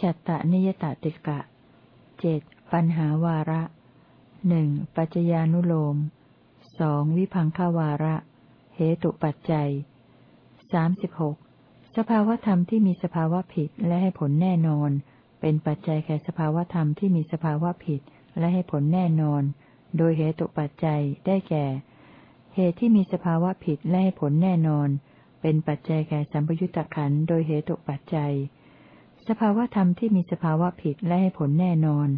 สิบห้ามิจฉตนิยตติกะเจ็ดปัญหาวาระหนึ่งปัจจญานุโลมสองวิพังขวาระ เหตุปัจจัยสามสิบหกสภาวธรรมที่มีสภาวะผิดและให้ผลแน่นอน เป็นปัจจัยแก่สภาวธรรมที่มีสภาวะผิดและให้ผลแน่นอน โดยเหตุปัจจัยได้แก่ เหตุที่มีสภาวะผิดและให้ผลแน่นอน เป็นปัจจัยแก่สัมปยุตตะขันโดยเหตุปัจจัย สภาวธรรมที่มีสภาวะผิดและให้ผลแน่นอน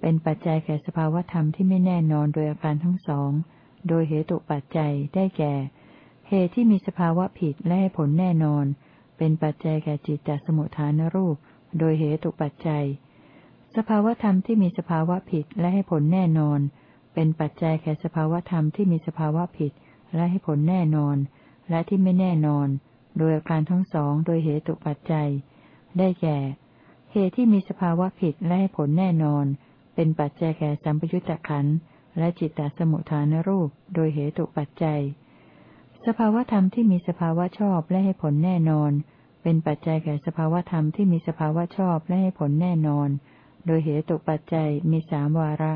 เป็นปัจจัยแก่สภาวธรรมที่ไม่แน่นอนโดยอาการทั้งสอง โดยเหตุปัจจัยได้แก่ เหตุที่มีสภาวะผิดและให้ผลแน่นอน เป็นปัจจัยแก่จิตตสมุทฐานรูป โดยเหตุปัจจัย สภาวธรรมที่มีสภาวะผิดและให้ผลแน่นอน เป็นปัจจัยแก่สภาวธรรมที่มีสภาวะผิดและให้ผลแน่นอน และที่ไม่แน่นอน โดยอาการทั้งสองโดยเหตุปัจจัย ได้แก่ เหตุที่มีสภาวะผิดและให้ผลแน่นอน เป็นปัจจัยแก่สัมปยุตตะขันและจิตตสมุทฐานรูป โดยเหตุปัจจัย สภาวธรรมที่มีสภาวะชอบและให้ผลแน่นอน เป็นปัจจัยแก่สภาวธรรมที่มีสภาวะชอบและให้ผลแน่นอน โดยเหตุปัจจัยมีสามวาระ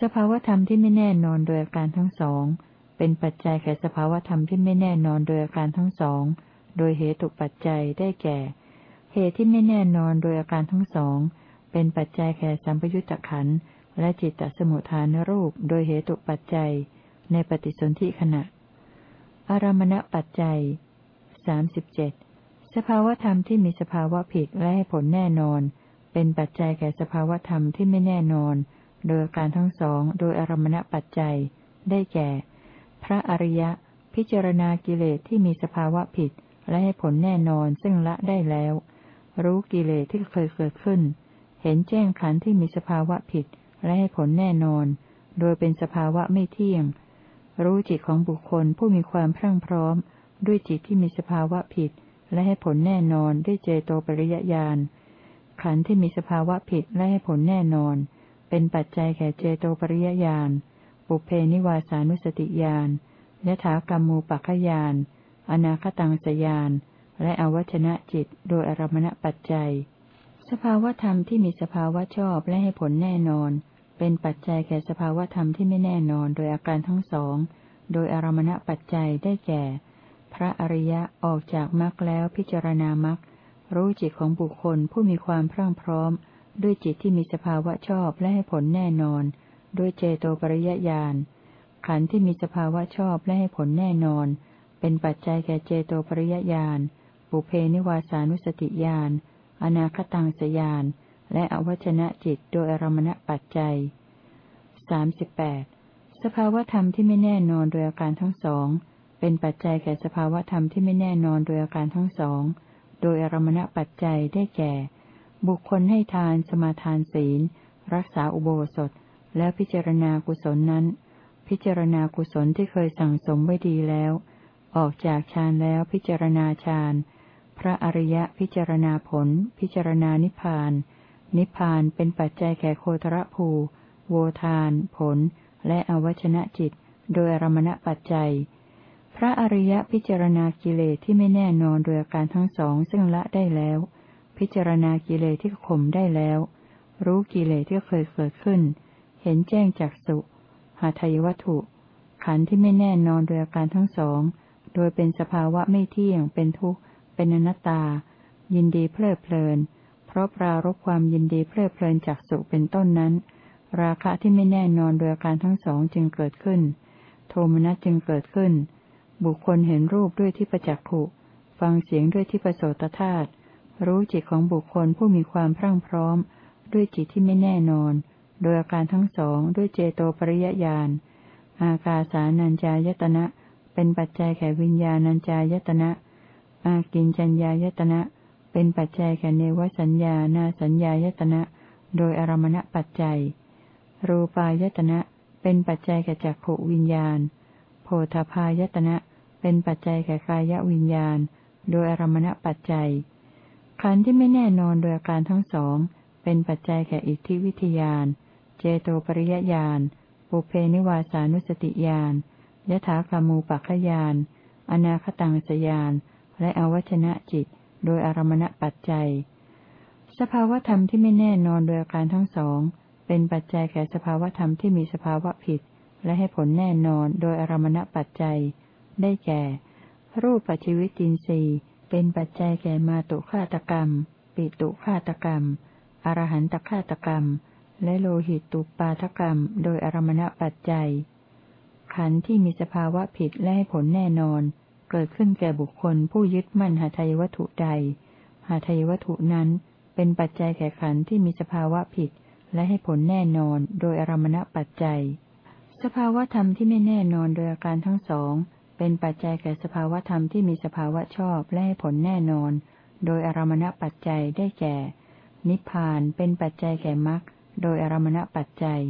สภาวธรรมที่ไม่แน่นอนโดยอาการทั้งสอง เป็นปัจจัยแก่สภาวธรรมที่ไม่แน่นอนโดยอาการทั้งสอง โดยเหตุปัจจัยได้แก่ เหตุที่ไม่แน่นอนโดยอาการทั้งสอง เป็นปัจจัยแก่สัมปยุตตะขันและจิตตสมุทฐานรูปโดยเหตุปัจจัย ในปฏิสนธิขณะ อารมณปัจจัยสามสิบเจ็ดสภาวธรรมที่มีสภาวะผิดและให้ผลแน่นอน เป็นปัจจัยแก่สภาวธรรมที่ไม่แน่นอน โดยการทั้งสองโดยอารมณปัจจัย ได้แก่ พระอริยะ พิจารณากิเลสที่มีสภาวะผิดและให้ผลแน่นอนซึ่งละได้แล้ว รู้กิเลสที่เคยเกิดขึ้น เห็นแจ้งขันธ์ที่มีสภาวะผิด และให้ผลแน่นอน โดยเป็นสภาวะไม่เที่ยง รู้จิตของบุคคลผู้มีความพรั่งพร้อม ด้วยจิตที่มีสภาวะผิด และให้ผลแน่นอนด้วยเจโตปริยญาณขันธ์ที่มีสภาวะผิดและให้ผลแน่นอน เป็นปัจจัยแก่เจโตปริยญาณปุเพนิวาสานุสติญาณยถากรรมูปัคขยานอนาคตังสยาน และอวัชนะจิตโดยอารมณปัจจัย สภาวธรรมที่มีสภาวะชอบและให้ผลแน่นอน เป็นปัจจัยแก่สภาวธรรมที่ไม่แน่นอนโดยอาการทั้งสอง โดยอารมณปัจจัยได้แก่ พระอริยะออกจากมรรคแล้วพิจารณามรรครู้จิตของบุคคลผู้มีความพรั่งพร้อม ด้วยจิตที่มีสภาวะชอบและให้ผลแน่นอน ด้วยเจโตปริยญาณขันธ์ที่มีสภาวะชอบและให้ผลแน่นอน เป็นปัจจัยแก่เจโตปริยญาณ ปุเพนิวาสานุสติญาณ อนาคตังสยาน และอวัชนะจิตโดยอารมณปัจจัยสามสิบแปดสภาวธรรมที่ไม่แน่นอนโดยอาการทั้งสอง เป็นปัจจัยแก่สภาวธรรมที่ไม่แน่นอนโดยอาการทั้งสอง โดยอารมณปัจจัยได้แก่ บุคคลให้ทาน สมาทานศีล รักษาอุโบสถ แล้วพิจารณากุศลนั้น พิจารณากุศลที่เคยสั่งสมไว้ดีแล้ว ออกจากฌานแล้วพิจารณาฌาน พระอริยะพิจารณาผล พิจารณานิพพาน นิพพานเป็นปัจจัยแก่โคตรภู โวทาน ผล และอวชนะจิต โดยอรมณปัจจัย พระอริยพิจารณากิเลสที่ไม่แน่นอนโดยอาการทั้งสองซึ่งละได้แล้ว พิจารณากิเลสที่ข่มได้แล้ว รู้กิเลสที่เคยเกิดขึ้น เห็นแจ้งจากสุ หาทายวัตถุ ขันธ์ที่ไม่แน่นอนโดยอาการทั้งสอง โดยเป็นสภาวะไม่เที่ยงเป็นทุกข์ เป็นอนัตตา ยินดีเพลิดเพลิน เพราะปรารบความยินดีเพลิดเพลินจากสุเป็นต้นนั้น ราคะที่ไม่แน่นอนโดยอาการทั้งสองจึงเกิดขึ้น โทมนัสจึงเกิดขึ้น บุคคลเห็นรูปด้วยที่ประจักขุฟังเสียงด้วยที่ประโสตธาตุรู้จิตของบุคคลผู้มีความพรั่งพร้อม ด้วยจิตที่ไม่แน่นอน โดยอาการทั้งสองด้วยเจโตปริยญาณอากาสานัญจายตนะ เป็นปัจจัยแก่วิญญาณัญจายตนะ อากินจัญญายตนะ เป็นปัจจัยแก่เนวสัญญานาสัญญายตนะ โดยอารมณปัจจัย รูปายตนะ เป็นปัจจัยแก่จักขวิญญาณ โพธพายตนะ เป็นปัจจัยแก่กายวิญญาณ โดยอารมณปัจจัย ขันธ์ที่ไม่แน่นอนโดยอาการทั้งสอง เป็นปัจจัยแก่อิทธิวิทยาน เจโตปริยญาณ ปุเพนิวาสานุสติญาณยถากามูปัคขยาน อนาคตังสยาน และอวัชนะจิต โดยอารมณปัจจัย สภาวธรรมที่ไม่แน่นอนโดยอาการทั้งสอง เป็นปัจจัยแก่สภาวธรรมที่มีสภาวะผิด และให้ผลแน่นอนโดยอารมณปัจจัย ได้แก่ รูปปัจจิวิตินทรีย์ เป็นปัจจัยแก่มาตุฆาตกรรม ปิตุฆาตกรรม อรหันตฆาตกรรม และโลหิตตุปาทกรรม โดยอารมณปัจจัย ขันธ์ที่มีสภาวะผิดและให้ผลแน่นอน เกิดขึ้นแก่บุคคลผู้ยึดมั่นหาทายวัตถุใด หาทายวัตถุนั้นเป็นปัจจัยแก่ขันธ์ที่มีสภาวะผิด และให้ผลแน่นอนโดยอารมณปัจจัย สภาวะธรรมที่ไม่แน่นอนโดยอาการทั้งสอง เป็นปัจจัยแก่สภาวะธรรมที่มีสภาวะชอบและให้ผลแน่นอน โดยอารมณปัจจัยได้แก่ นิพพานเป็นปัจจัยแก่มรรคโดยอารมณปัจจัย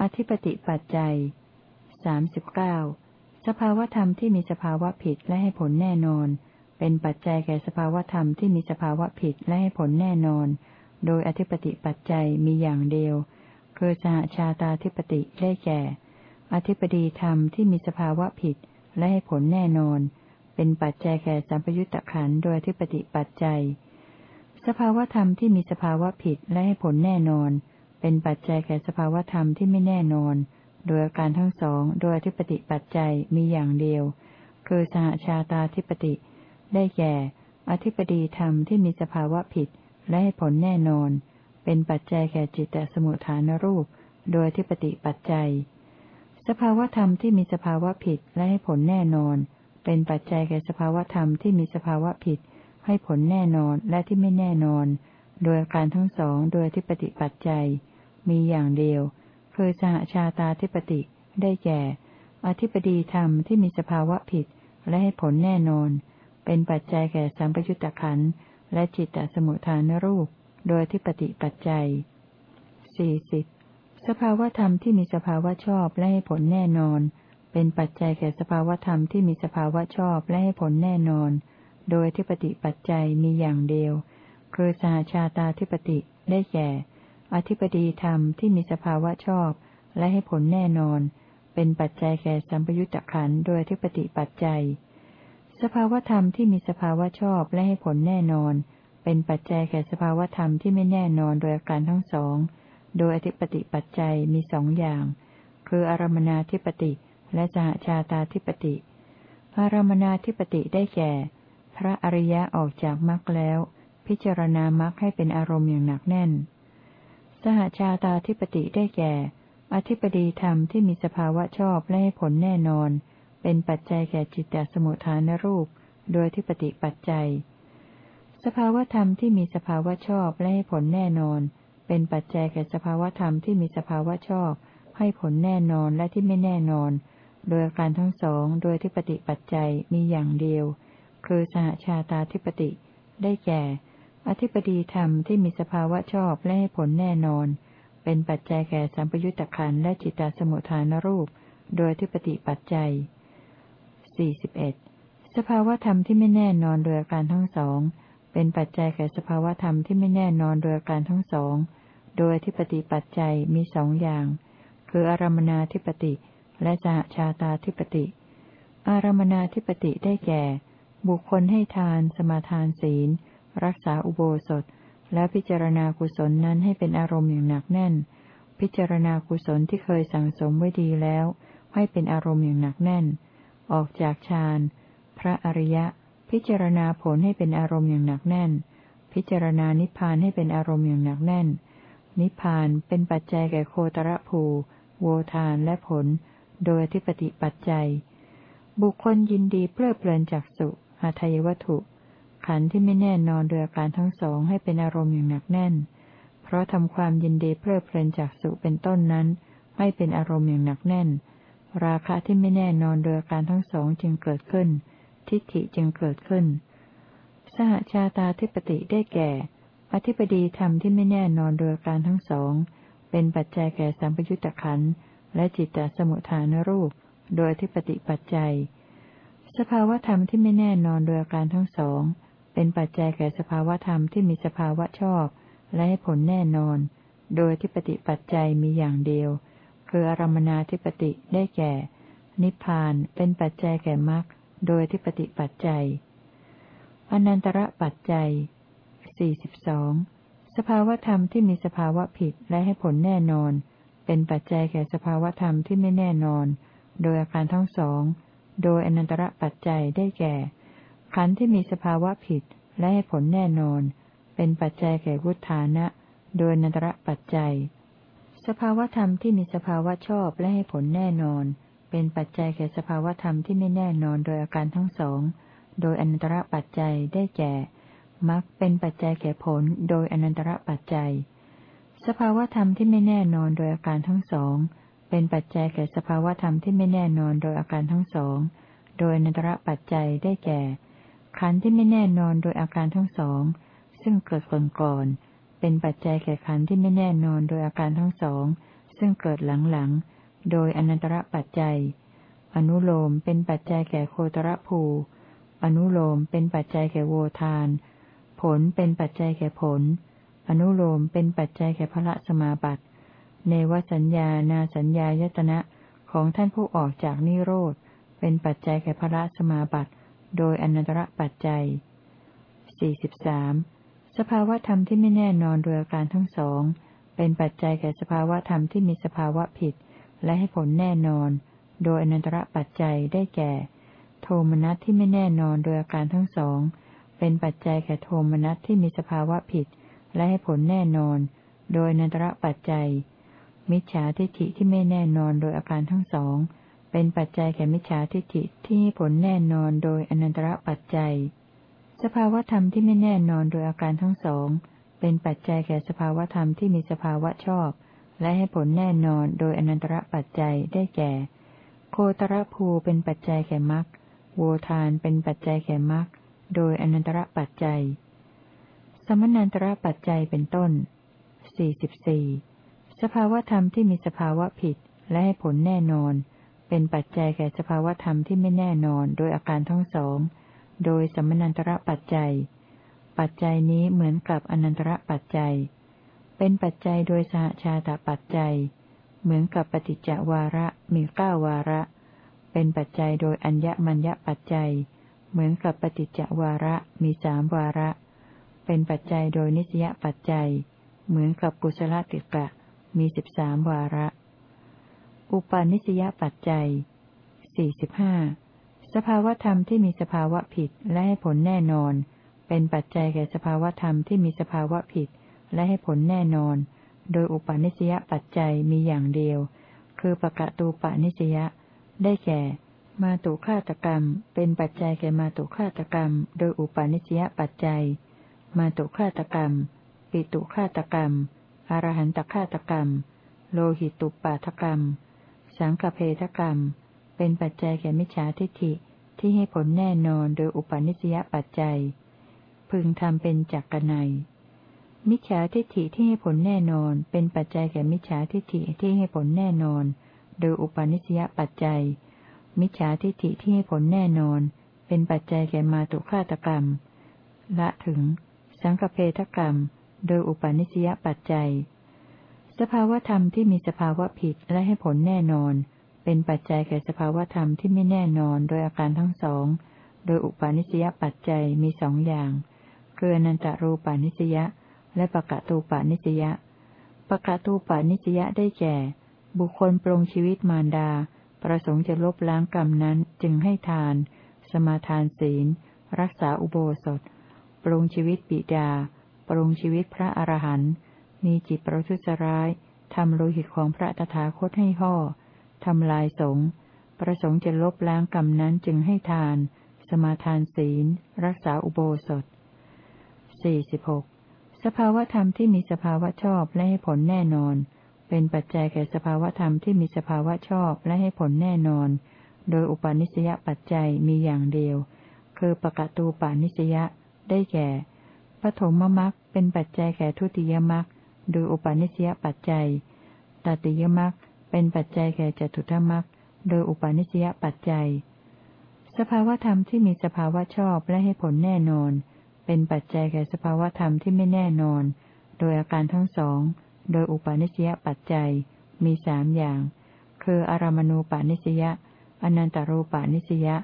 อธิปติปัจจัยสามสิบเก้า สภาวธรรมที่มีสภาวะผิดและให้ผลแน่นอน เป็นปัจจัยแก่สภาวธรรมที่มีสภาวะผิดและให้ผลแน่นอน โดยอธิปติปัจจัยมีอย่างเดียว คือสหชาตาธิปติได้แก่ อธิปดีธรรมที่มีสภาวะผิดและให้ผลแน่นอน เป็นปัจจัยแก่สัมปยุตตะขันโดยอธิปติปัจจัย สภาวธรรมที่มีสภาวะผิดและให้ผลแน่นอน เป็นปัจจัยแก่สภาวธรรมที่ไม่แน่นอน โดยอาการทั้งสองโดยอธิปติปัจจัยมีอย่างเดียว คือสหชาตาธิปติ ได้แก่ อธิปดีธรรมที่มีสภาวะผิดและให้ผลแน่นอน เป็นปัจจัยแก่จิตตสมุทฐานรูป โดยอธิปติปัจจัย สภาวธรรมที่มีสภาวะผิดและให้ผลแน่นอน เป็นปัจจัยแก่สภาวธรรมที่มีสภาวะผิด ให้ผลแน่นอนและที่ไม่แน่นอน โดยการทั้งสองโดยที่ปฏิปัจจัย มีอย่างเดียว คือสหชาตาธิปติ ได้แก่ อธิปดีธรรมที่มีสภาวะผิด และให้ผลแน่นอน เป็นปัจจัยแก่สัมปยุตตะขันและจิตตสมุทฐานรูป โดยที่ปฏิปัจจัยสี่สิบสภาวธรรมที่มีสภาวะชอบและให้ผลแน่นอน เป็นปัจจัยแก่สภาวธรรมที่มีสภาวะชอบและให้ผลแน่นอน โดยที่ปฏิปัจจัยมีอย่างเดียว คือสหชาตาธิปติได้แก่ อธิปดีธรรมที่มีสภาวะชอบ และให้ผลแน่นอน เป็นปัจจัยแก่สัมปยุตตะขันโดยที่ปฏิปัจจัย สภาวธรรมที่มีสภาวะชอบและให้ผลแน่นอน เป็นปัจจัยแก่สภาวธรรมที่ไม่แน่นอนโดยอาการทั้งสอง โดยอธิปติปัจจัยมีสองอย่าง คืออารมนาธิปติและสหชาตาธิปติ อารมนาธิปติได้แก่ พระอริยะออกจากมรรคแล้ว พิจารณามรรคให้เป็นอารมณ์อย่างหนักแน่น สหชาตาธิปติได้แก่ อธิปดีธรรมที่มีสภาวะชอบและให้ผลแน่นอน เป็นปัจจัยแก่จิตตสมุทฐานรูป โดยที่ปฏิปัจจัย สภาวธรรมที่มีสภาวะชอบและให้ผลแน่นอน เป็นปัจจัยแก่สภาวธรรมที่มีสภาวะชอบ ให้ผลแน่นอนและที่ไม่แน่นอน โดยการทั้งสองโดยที่ปฏิปัจจัยมีอย่างเดียว คือสหชาตาธิปติได้แก่ อธิปดีธรรมที่มีสภาวะชอบและให้ผลแน่นอน เป็นปัจจัยแก่สัมปยุตตะขันและจิตตสมุทฐานรูป โดยที่ปฏิปัจจัย 41. สภาวธรรมที่ไม่แน่นอนโดยการทั้งสอง เป็นปัจจัยแก่สภาวธรรมที่ไม่แน่นอนโดยการทั้งสอง โดยที่ปฏิปัจจัยมีสองอย่าง คืออารมนาธิปติและสหชาตาธิปติ อารมนาธิปติได้แก่ บุคคลให้ทาน สมาทานศีล รักษาอุโบสถ และพิจารณากุศลนั้นให้เป็นอารมณ์อย่างหนักแน่น พิจารณากุศลที่เคยสั่งสมไว้ดีแล้ว ให้เป็นอารมณ์อย่างหนักแน่น ออกจากฌานพระอริยะ พิจารณาผลให้เป็นอารมณ์อย่างหนักแน่น พิจารณานิพพานให้เป็นอารมณ์อย่างหนักแน่น นิพพานเป็นปัจจัยแก่โคตรภูโวทานและผล โดยที่ปฏิปัจจัย บุคคลยินดีเพลิดเพลินจากสุหาทายวัตถุ ขันธ์ที่ไม่แน่นอนโดยอาการทั้งสองให้เป็นอารมณ์อย่างหนักแน่น เพราะทำความยินดีเพลิดเพลินจากสุเป็นต้นนั้น ให้เป็นอารมณ์อย่างหนักแน่น ราคะที่ไม่แน่นอนโดยอาการทั้งสองจึงเกิดขึ้น ทิฏฐิจึงเกิดขึ้น สหชาตาธิปติได้แก่ อธิปดีธรรมที่ไม่แน่นอนโดยการทั้งสอง เป็นปัจจัยแก่สัมปยุตตะขันและจิตตสมุทฐานรูป โดยที่ปฏิปัจจัย สภาวธรรมที่ไม่แน่นอนโดยการทั้งสอง เป็นปัจจัยแก่สภาวธรรมที่มีสภาวะชอบ และให้ผลแน่นอน โดยที่ปฏิปัจจัยมีอย่างเดียว คืออารมนาธิปติได้แก่ นิพพานเป็นปัจจัยแก่มรรคโดยที่ปฏิปัจจัยอนันตระปัจจัยสี่สิบสองสภาวธรรมที่มีสภาวะผิดและให้ผลแน่นอน เป็นปัจจัยแก่สภาวธรรมที่ไม่แน่นอน โดยอาการทั้งสอง โดยอนันตระปัจจัยได้แก่ ขันธ์ที่มีสภาวะผิดและให้ผลแน่นอน เป็นปัจจัยแก่วุฒานะ โดยอนันตระปัจจัย สภาวธรรมที่มีสภาวะชอบและให้ผลแน่นอน เป็นปัจจัยแก่สภาวธรรมที่ไม่แน่นอนโดยอาการทั้งสอง โดยอนันตระปัจจัยได้แก่มรรคเป็นปัจจัยแก่ผลโดยอนันตระปัจจัย สภาวธรรมที่ไม่แน่นอนโดยอาการทั้งสอง เป็นปัจจัยแก่สภาวธรรมที่ไม่แน่นอนโดยอาการทั้งสอง โดยอนันตระปัจจัยได้แก่ ขันธ์ที่ไม่แน่นอนโดยอาการทั้งสอง ซึ่งเกิดก่อนก่อนเป็นปัจจัยแก่ขันธ์ที่ไม่แน่นอนโดยอาการทั้งสอง ซึ่งเกิดหลังๆ โดยอนันตระปัจจัย อนุโลมเป็นปัจจัยแก่โคตรภู อนุโลมเป็นปัจจัยแก่โวทาน ผลเป็นปัจจัยแก่ผล อนุโลมเป็นปัจจัยแก่พระสมาบัติ เนวสัญญานาสัญญายตนะของท่านผู้ออกจากนิโรธ เป็นปัจจัยแก่พระสมาบัติ โดยอนันตระปัจจัย 43. สภาวธรรมที่ไม่แน่นอนโดยอาการทั้งสอง เป็นปัจจัยแก่สภาวธรรมที่มีสภาวะผิด และให้ผลแน่นอน โดยอนันตระปัจจัยได้แก่ โทมนัสที่ไม่แน่นอนโดยอาการทั้งสอง เป็นปัจจัยแก่โทมนัสที่มีสภาวะผิด และให้ผลแน่นอน โดยอนันตระปัจจัย มิจฉาทิฏฐิที่ไม่แน่นอนโดยอาการทั้งสอง เป็นปัจจัยแก่มิจฉาทิฏฐิที่ผลแน่นอนโดยอนันตระปัจจัย สภาวธรรมที่ไม่แน่นอนโดยอาการทั้งสอง เป็นปัจจัยแก่สภาวธรรมที่มีสภาวะชอบ และให้ผลแน่นอนโดยอนันตระปัจจัยได้แก่ โคตรภูเป็นปัจจัยแก่มรรคโวทานเป็นปัจจัยแก่มรรคโดยอนันตระปัจจัย สมนันตระปัจจัยเป็นต้น 44 สภาวธรรมที่มีสภาวะผิดและให้ผลแน่นอน เป็นปัจจัยแก่สภาวธรรมที่ไม่แน่นอนโดยอาการทั้งสอง โดยสมนันตระปัจจัย ปัจจัยนี้เหมือนกับอนันตระปัจจัย เป็นปัจจัยโดยสหชาตปัจจัย เหมือนกับปฏิจจวาระมีเก้าวาระ เป็นปัจจัยโดยอัญญมัญญปัจจัย เหมือนกับปฏิจจวาระมีสามวาระ เป็นปัจจัยโดยนิสยปัจจัย เหมือนกับกุศลติกะ มีสิบสามวาระ อุปาณิสยปัจจัยสี่สิบห้าสภาวธรรมที่มีสภาวะผิดและให้ผลแน่นอน เป็นปัจจัยแก่สภาวธรรมที่มีสภาวะผิดและให้ผลแน่นอน โดยอุปาณิสยปัจจัยมีอย่างเดียว คือปะกะตูปาณิสยาได้แก่ มาตุฆาตกรรม เป็นปัจจัยแก่มาตุฆาตกรรม โดยอุปาณิสยปัจจัย มาตุฆาตกรรม ปิตุฆาตกรรม อรหันตฆาตกรรม โลหิตุปาทกรรม สังฆเพทกรรม เป็นปัจจัยแก่มิจฉาทิฏฐิที่ให้ผลแน่นอนโดยอุปาณิสยปัจจัย พึงทำเป็นจักกนัยมิจฉาทิฏฐิที่ให้ผลแน่นอน เป็นปัจจัยแก่มิจฉาทิฏฐิที่ให้ผลแน่นอน โดยอุปาณิสยปัจจัย มิจฉาทิฏฐิที่ให้ผลแน่นอน เป็นปัจจัยแก่มาตุฆาตกรรม ละถึง สังฆเพทกรรม โดยอุปาณิสยปัจจัย สภาวธรรมที่มีสภาวะผิดและให้ผลแน่นอน เป็นปัจจัยแก่สภาวธรรมที่ไม่แน่นอนโดยอาการทั้งสอง โดยอุปาณิสยปัจจัยมีสองอย่างคืออนันตรูปาณิสยาและปะกะตูปาณิสยาปะกะตูปาณิสยาได้แก่ บุคคลปรงชีวิตมารดา ประสงค์จะลบล้างกรรมนั้นจึงให้ทาน สมาทานศีล รักษาอุโบสถ ปรุงชีวิตปิดา ปรุงชีวิตพระอรหันต์ มีจิตประทุษร้ายทำโลหิตของพระตถาคตให้ห่อทำลายสงประสงค์จะลบล้างกรรมนั้นจึงให้ทาน สมาทานศีล รักษาอุโบสถสี่สิบหกสภาวธรรมที่มีสภาวะชอบและให้ผลแน่นอน เป็นปัจจัยแก่สภาวธรรมที่มีสภาวะชอบและให้ผลแน่นอน โดยอุปาณิสยปัจจัยมีอย่างเดียว คือปะกตูปานิสยาได้แก่ปฐมมรรคเป็นปัจจัยแก่ทุติยมรรค โดยอุปาณิสยปัจจัยตติยมรรคเป็นปัจจัยแก่จตุธมรรคโดยอุปาณิสยปัจจัย สภาวธรรมที่มีสภาวะชอบและให้ผลแน่นอน เป็นปัจจัยแก่สภาวธรรมที่ไม่แน่นอน โดยอาการทั้งสอง โดยอุปาณิสยปัจจัย มีสามอย่าง คืออารามณูปาณิสยาอนันตรูปาณิสยา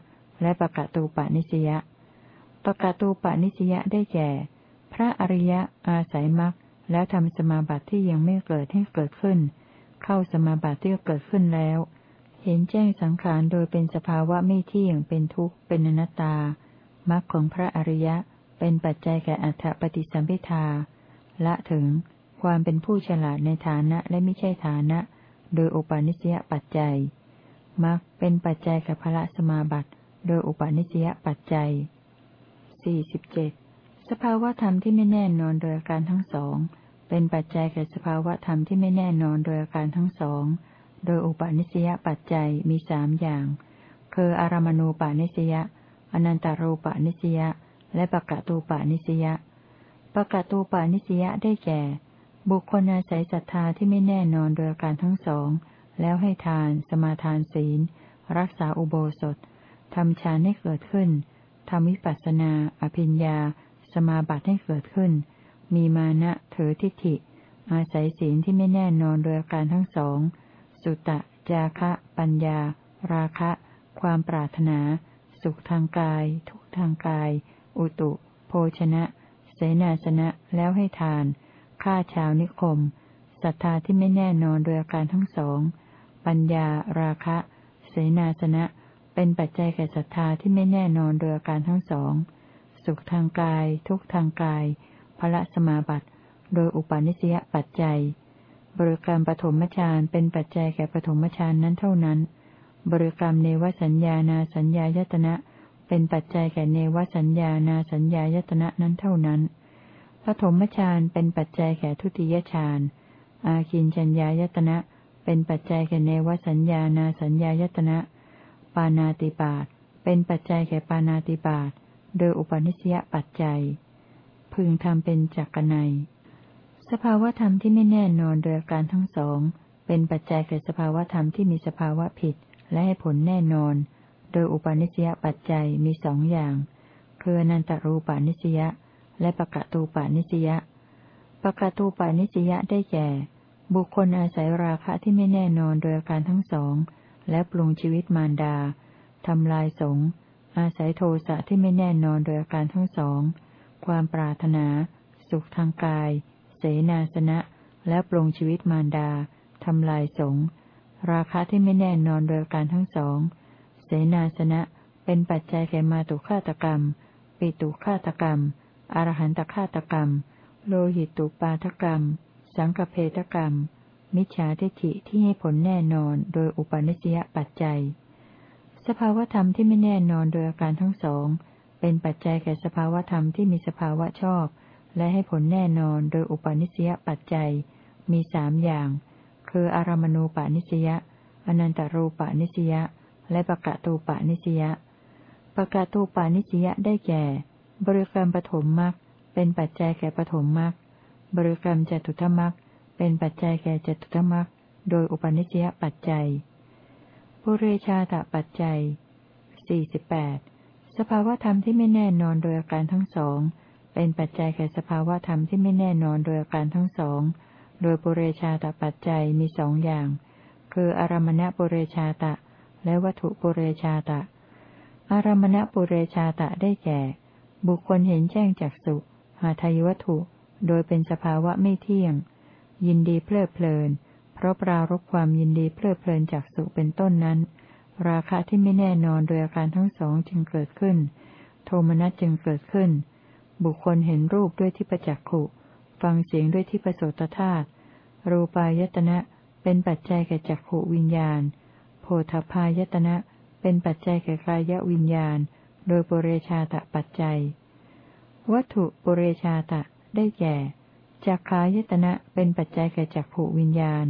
และปะกะตูปาณิสยาปปกาตูปานิสยได้แก่ พระอริยะอาศัยมรรค แล้วทำสมาบัติที่ยังไม่เกิดให้เกิดขึ้น เข้าสมาบัติที่เกิดขึ้นแล้ว เห็นแจ้งสังขารโดยเป็นสภาวะไม่เที่ยงเป็นทุกข์เป็นอนัตตามรรคของพระอริยะ เป็นปัจจัยแก่อัฏฐปฏิสัมพิทาละถึงความเป็นผู้ฉลาดในฐานะและไม่ใช่ฐานะ โดยอุปาณิสยปัจจัยมรรคเป็นปัจจัยแก่พระสมาบัติ โดยอุปาณิสยปัจจัยสี่สิบเจ็ด สภาวธรรมที่ไม่แน่นอนโดยอาการทั้งสอง เป็นปัจจัยแก่สภาวธรรมที่ไม่แน่นอนโดยอาการทั้งสอง โดยอุปาณิสยปัจจัยมีสามอย่าง คืออารมณูปาณิสยาอนันตารูปาณิสยาและปะกะตูปานิสยาปะกะตูปานิสยาได้แก่ บุคคลอาศัยศรัทธาที่ไม่แน่นอนโดยอาการทั้งสอง แล้วให้ทาน สมาทานศีล รักษาอุโบสถทำฌานให้เกิดขึ้นทำวิปัสสนา อภิญญา สมาบัติให้เกิดขึ้น มีมานะเถอทิฏฐิ อาศัยศีลที่ไม่แน่นอนโดยการทั้งสอง สุตะ จาคะ ปัญญา ราคะ ความปรารถนา สุขทางกาย ทุกทางกาย อุตุ โภชนะ เสนาสนะ แล้วให้ทาน ฆ่าชาวนิคม ศรัทธาที่ไม่แน่นอนโดยอาการทั้งสอง ปัญญา ราคะ เสนาสนะ เป็นปัจจัยแก่ศรัทธาที่ไม่แน่นอนโดยอาการทั้งสอง สุขทางกาย ทุกทางกายพระสมาบัติโดยอุปาณิสยปัจจัย บริกรรมปฐมฌานเป็นปัจจัยแก่ปฐมฌานนั้นเท่านั้น บริกรรมเนวสัญญานาสัญญายตนะ เป็นปัจจัยแก่เนวสัญญานาสัญญายตนะนั้นเท่านั้น ปฐมฌานเป็นปัจจัยแก่ทุติยฌาน อาคินจัญญายตนะ เป็นปัจจัยแก่เนวสัญญานาสัญญายตนะ ปานาติบาตเป็นปัจจัยแก่ปานาติบาต โดยอุปนิสยปัจจัย พึงทำเป็นจักกนัย สภาวธรรมที่ไม่แน่นอนโดยการทั้งสอง เป็นปัจจัยแก่สภาวธรรมที่มีสภาวะผิด และให้ผลแน่นอน โดยอุปาณิสยปัจจัยมีสองอย่าง คือนันตรูปาณิสยาและปะกะตูปาณิสยาปะกะตูปาณิสยาได้แก่ บุคคลอาศัยราคะที่ไม่แน่นอนโดยอาการทั้งสอง และปรุงชีวิตมารดาทำลายสง อาศัยโทสะที่ไม่แน่นอนโดยอาการทั้งสอง ความปรารถนา สุขทางกาย เสนาสนะ และปรงชีวิตมารดา ทำลายสง ราคะที่ไม่แน่นอนโดยอาการทั้งสอง เสนาสนะ เป็นปัจจัยแก่มาตุฆาตกรรม ปิตุฆาตกรรม อรหันตฆาตกรรม โลหิตตุปาทกรรม สังกเพทกรรม มิจฉาทิฏฐิที่ให้ผลแน่นอนโดยอุปนิสยปัจจัย สภาวธรรมที่ไม่แน่นอนโดยอาการทั้งสอง เป็นปัจจัยแก่สภาวธรรมที่มีสภาวะชอบ และให้ผลแน่นอนโดยอุปนิสยปัจจัย มีสามอย่าง คืออารมณูปานิสยาอนันตรูปานิสยาและปะกะตูปานิสยาปะกะตูปานิสยาได้แก่ บริกรรมปฐมมรรคเป็นปัจจัยแก่ปฐมมรรคบริกรรมจตุทมรรคเป็นปัจจัยแก่จตุทมรรคโดยอุปนิสยปัจจัย ปุเรชาตปัจจัยสี่สิบแปดสภาวธรรมที่ไม่แน่นอนโดยอาการทั้งสอง เป็นปัจจัยแก่สภาวธรรมที่ไม่แน่นอนโดยอาการทั้งสอง โดยปุเรชาตปัจจัยมีสองอย่าง คืออารมณปุเรชาตะ และวัตถุปุเรชาตะ อารมณปุเรชาตะได้แก่ บุคคลเห็นแจ้งจากสุ หาทายวัตถุ โดยเป็นสภาวะไม่เที่ยง ยินดีเพลิดเพลิน เพราะปรารบความยินดีเพลิดเพลินจากสุเป็นต้นนั้น ราคะที่ไม่แน่นอนโดยอาการทั้งสองจึงเกิดขึ้น โทมนัสจึงเกิดขึ้น บุคคลเห็นรูปด้วยที่ประจักขุฟังเสียงด้วยที่ประโสตธาตุรูปายตนะเป็นปัจจัยแก่จักขวิญญาณ โพธพายตนะเป็นปัจจัยแก่กายวิญญาณ โดยปุเรชาตะปัจจัย วัตถุปุเรชาตะได้แก่จักขายตนะเป็นปัจจัยแก่จักขวิญญาณ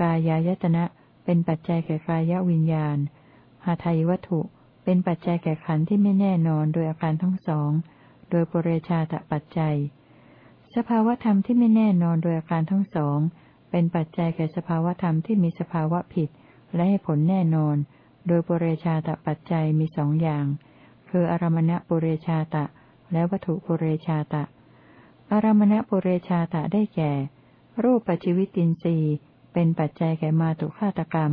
กายายตนะ เป็นปัจจัยแก่กายวิญญาณ หาไทยวัตถุ เป็นปัจจัยแก่ขันธ์ที่ไม่แน่นอนโดยอาการทั้งสอง โดยปุเรชาตปัจจัย สภาวธรรมที่ไม่แน่นอนโดยอาการทั้งสอง เป็นปัจจัยแก่สภาวธรรมที่มีสภาวะผิด และให้ผลแน่นอน โดยปุเรชาตปัจจัยมีสองอย่าง คืออารมณปุเรชาตะ และวัตถุปุเรชาตะ อารมณปุเรชาตะได้แก่ รูปปัจจิวิตินทรีย์ เป็นปัจจัยแก่มาตุฆาตกรรม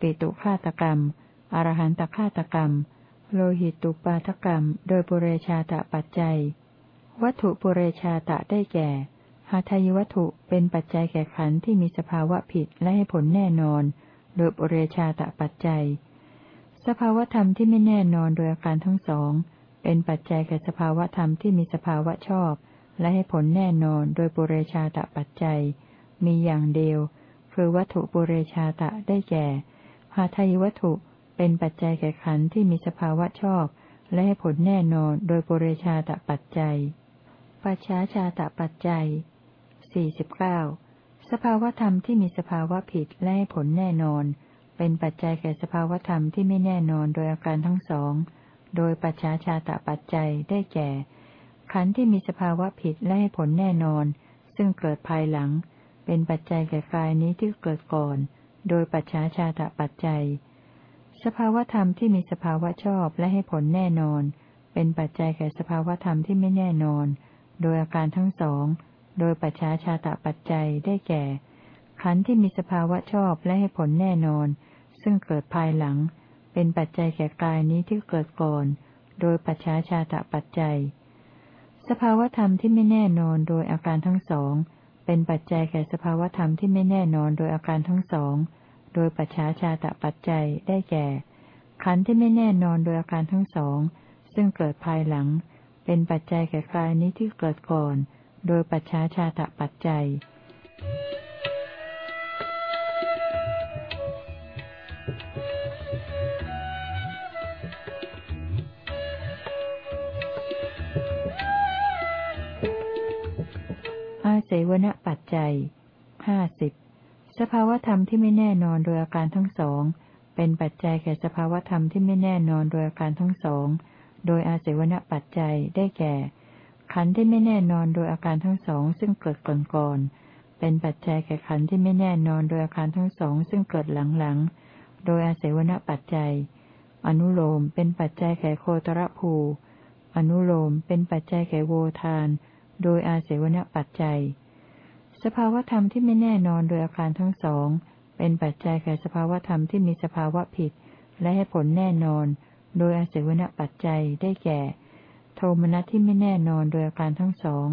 ปิตุฆาตกรรม อรหันตฆาตกรรม โลหิตตุปาทกรรม โดยปุเรชาตะปัจจัย วัตถุปุเรชาตะได้แก่หาทายวัตถุเป็นปัจจัยแก่ขันธ์ที่มีสภาวะผิดและให้ผลแน่นอน โดยปุเรชาตะปัจจัย สภาวธรรมที่ไม่แน่นอนโดยอาการทั้งสอง เป็นปัจจัยแก่สภาวธรรมที่มีสภาวะชอบ และให้ผลแน่นอนโดยปุเรชาตะปัจจัย มีอย่างเดียว คือวัตถุปุเรชาตะได้แก่หาทายวัตถุเป็นปัจจัยแก่ขันธ์ที่มีสภาวะชอบ และให้ผลแน่นอนโดยปุเรชาตะปัจจัย ปัจฉาชาตะปัจจัยสี่สิบเก้าสภาวธรรมที่มีสภาวะผิดและให้ผลแน่นอน เป็นปัจจัยแก่สภาวธรรมที่ไม่แน่นอนโดยอาการทั้งสอง โดยปัจฉาชาตะปัจจัยได้แก่ ขันธ์ที่มีสภาวะผิดและให้ผลแน่นอน ซึ่งเกิดภายหลัง เป็นปัจจัยแก่กายนี้ที่เกิดก่อน โดยปัจฉาชาตะปัจจัย สภาวธรรมที่มีสภาวะชอบและให้ผลแน่นอน เป็นปัจจัยแก่สภาวธรรมที่ไม่แน่นอน โดยอาการทั้งสอง โดยปัจฉาชาตะปัจจัยได้แก่ ขันธ์ที่มีสภาวะชอบและให้ผลแน่นอน ซึ่งเกิดภายหลัง เป็นปัจจัยแก่กายนี้ที่เกิดก่อน โดยปัจฉาชาตะปัจจัย สภาวธรรมที่ไม่แน่นอนโดยอาการทั้งสอง เป็นปัจจัยแก่สภาวธรรมที่ไม่แน่นอนโดยอาการทั้งสอง โดยปัจฉาชาตะปัจจัยได้แก่ ขันธ์ที่ไม่แน่นอนโดยอาการทั้งสอง ซึ่งเกิดภายหลัง เป็นปัจจัยแก่กายนี้ที่เกิดก่อน โดยปัจฉาชาตะปัจจัยอา เสวนปัจจัยห้าสิบสภาวธรรมที่ไม่แน่นอนโดยอาการทั้งสอง เป็นปัจจัยแก่สภาวธรรมที่ไม่แน่นอนโดยอาการทั้งสอง โดยอาเสวนปัจจัยได้แก่ ขันธ์ที่ไม่แน่นอนโดยอาการทั้งสองซึ่งเกิดก่อนก่อน เป็นปัจจัยแก่ขันธ์ที่ไม่แน่นอนโดยอาการทั้งสองซึ่งเกิดหลังๆโดยอาศัยวณปัจจัย อนุโลมเป็นปัจจัยแก่โคตรภู อนุโลมเป็นปัจจัยแก่โวทาน โดยอาศัยวณปัจจัย สภาวธรรมที่ไม่แน่นอนโดยอาการทั้งสอง เป็นปัจจัยแก่สภาวธรรมที่มีสภาวะผิด และให้ผลแน่นอน โดยอาศัยวณปัจจัยได้แก่ โทมนัสที่ไม่แน่นอนโดยอาการทั้งสอง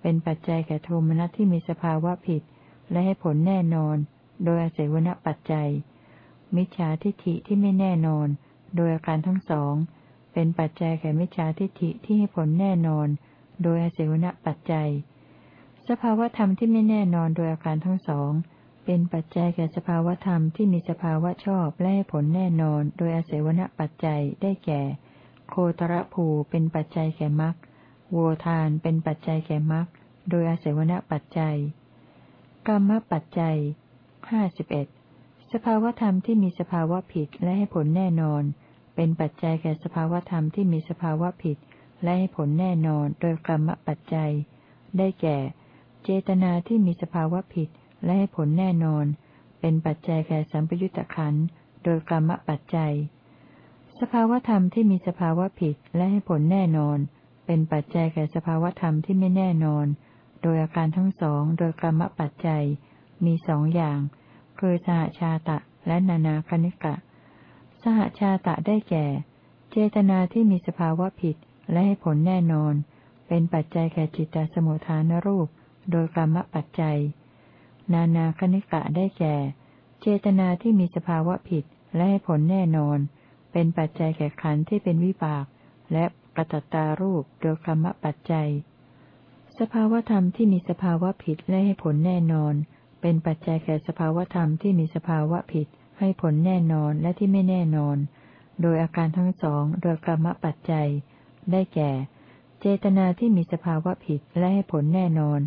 เป็นปัจจัยแก่โทมนัสที่มีสภาวะผิด และให้ผลแน่นอน โดยอาศัยวณปัจจัย มิจฉาทิฏฐิที่ไม่แน่นอน โดยอาการทั้งสอง เป็นปัจจัยแก่มิจฉาทิฏฐิที่ให้ผลแน่นอน โดยอาศัยวณปัจจัย สภาวธรรมที่ไม่แน่นอนโดยอาการทั้งสอง เป็นปัจจัยแก่สภาวธรรมที่มีสภาวะชอบและให้ผลแน่นอนโดยอาศัยวณปัจจัยได้แก่ โคตรภูเป็นปัจจัยแก่มรรคโวทานเป็นปัจจัยแก่มรรคโดยอาศัยวณปัจจัย กรรมปัจจัยห้าสิบเอ็ดสภาวธรรมที่มีสภาวะผิดและให้ผลแน่นอน เป็นปัจจัยแก่สภาวธรรมที่มีสภาวะผิด และให้ผลแน่นอนโดยกรรมปัจจัย ได้แก่ เจตนาที่มีสภาวะผิดและให้ผลแน่นอน เป็นปัจจัยแก่สัมปยุตตะขันโดยกรรมปัจจัย สภาวธรรมที่มีสภาวะผิดและให้ผลแน่นอน เป็นปัจจัยแก่สภาวธรรมที่ไม่แน่นอน โดยอาการทั้งสองโดยกรรมปัจจัย มีสองอย่าง คือสหชาตะและนานาคณิกะ สหชาตะได้แก่ เจตนาที่มีสภาวะผิดและให้ผลแน่นอน เป็นปัจจัยแก่จิตตสมุทฐานรูป โดยกรรมปัจจัย นานาคณิกะได้แก่ เจตนาที่มีสภาวะผิดและให้ผลแน่นอน เป็นปัจจัยแก่ขันธ์ที่เป็นวิบาก และปตัตารูปโดยกรรมปัจจัย สภาวธรรมที่มีสภาวะผิดและให้ผลแน่นอน เป็นปัจจัยแก่สภาวธรรมที่มีสภาวะผิด ให้ผลแน่นอนและที่ไม่แน่นอน โดยอาการทั้งสองโดยกรรมปัจจัย ได้แก่ เจตนาที่มีสภาวะผิดและให้ผลแน่นอน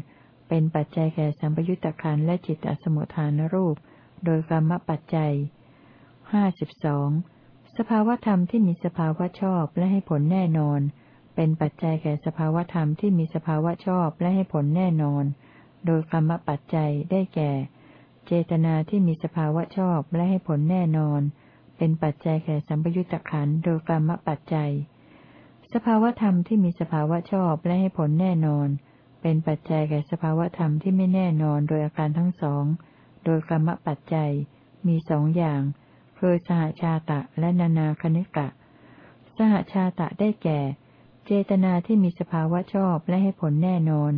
เป็นปัจจัยแก่สัมปยุตตะขันและจิตตสมุทฐานรูป โดยกรรมปัจจัยห้าสิบสองสภาวธรรมที่มีสภาวะชอบและให้ผลแน่นอน เป็นปัจจัยแก่สภาวธรรมที่มีสภาวะชอบและให้ผลแน่นอน โดยกรรมปัจจัยได้แก่ เจตนาที่มีสภาวะชอบและให้ผลแน่นอน เป็นปัจจัยแก่สัมปยุตตะขันโดยกรรมปัจจัย สภาวธรรมที่มีสภาวะชอบและให้ผลแน่นอน เป็นปัจจัยแก่สภาวธรรมที่ไม่แน่นอนโดยอาการทั้งสอง โดยกรรมปัจจัย มีสองอย่าง คือสหชาตะและนานาคณิกะ สหชาตะได้แก่ เจตนาที่มีสภาวะชอบและให้ผลแน่นอน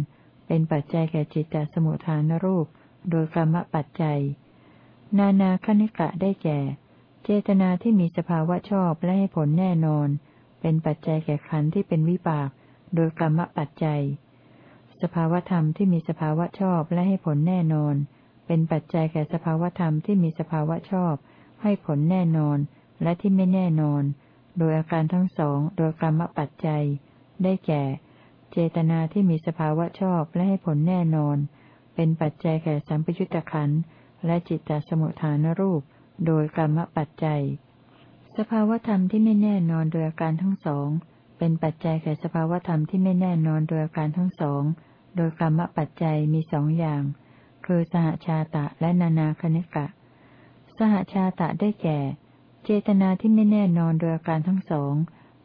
เป็นปัจจัยแก่จิตตสมุทฐานรูป โดยกรรมปัจจัย นานาคณิกะได้แก่ เจตนาที่มีสภาวะชอบและให้ผลแน่นอน เป็นปัจจัยแก่ขันธ์ที่เป็นวิบาก โดยกรรมปัจจัย สภาวธรรมที่มีสภาวะชอบและให้ผลแน่นอน เป็นปัจจัยแก่สภาวธรรมที่มีสภาวะชอบ ให้ผลแน่นอน และที่ไม่แน่นอน โดยอาการทั้งสองโดยกรรมปัจจัย ได้แก่ เจตนาที่มีสภาวะชอบและให้ผลแน่นอน เป็นปัจจัยแก่สัมปยุตตะขันและจิตตสมุทฐานรูป โดยกรรมปัจจัย สภาวธรรมที่ไม่แน่นอนโดยอาการทั้งสองเป็นปัจจัยแก่สภาวธรรมที่ไม่แน่นอนโดยอาการทั้งสอง โดยกรรมปัจจัยมีสองอย่าง คือสหชาตะและนานาคณิกะ สหชาตะได้แก่ เจตนาที่ไม่แน่นอนโดยอาการทั้งสอง